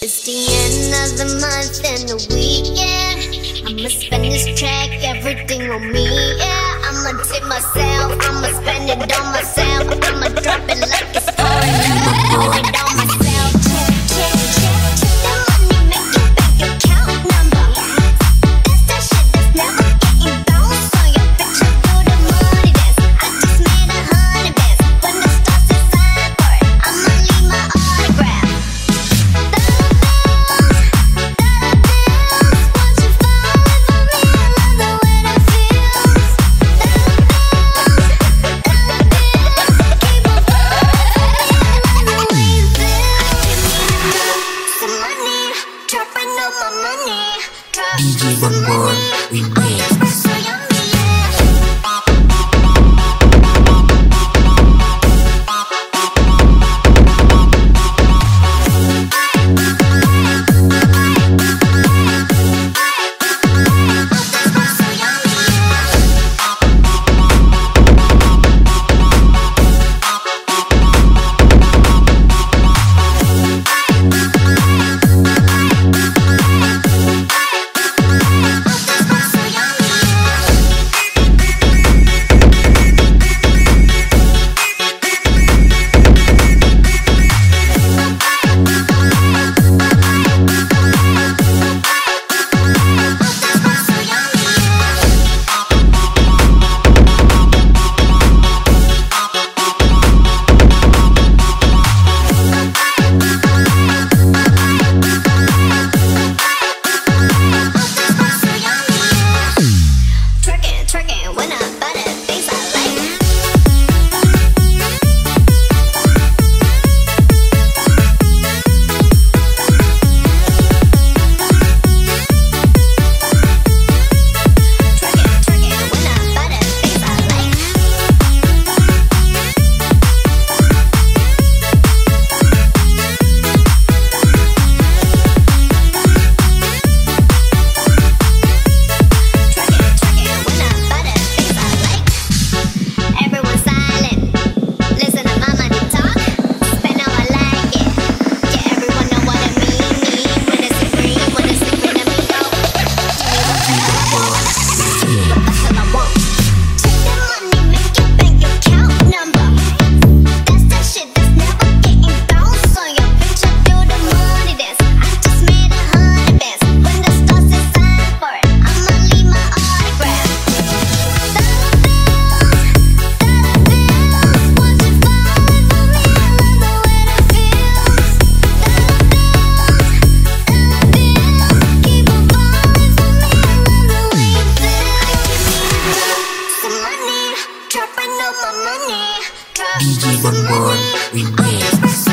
It's the end of the month and the weekend. I'ma spend this track, everything on me, yeah. I'ma tip myself, I'ma spend it on myself. I'ma drop it like it's myself. DJ Remix. Espresso your even one remains.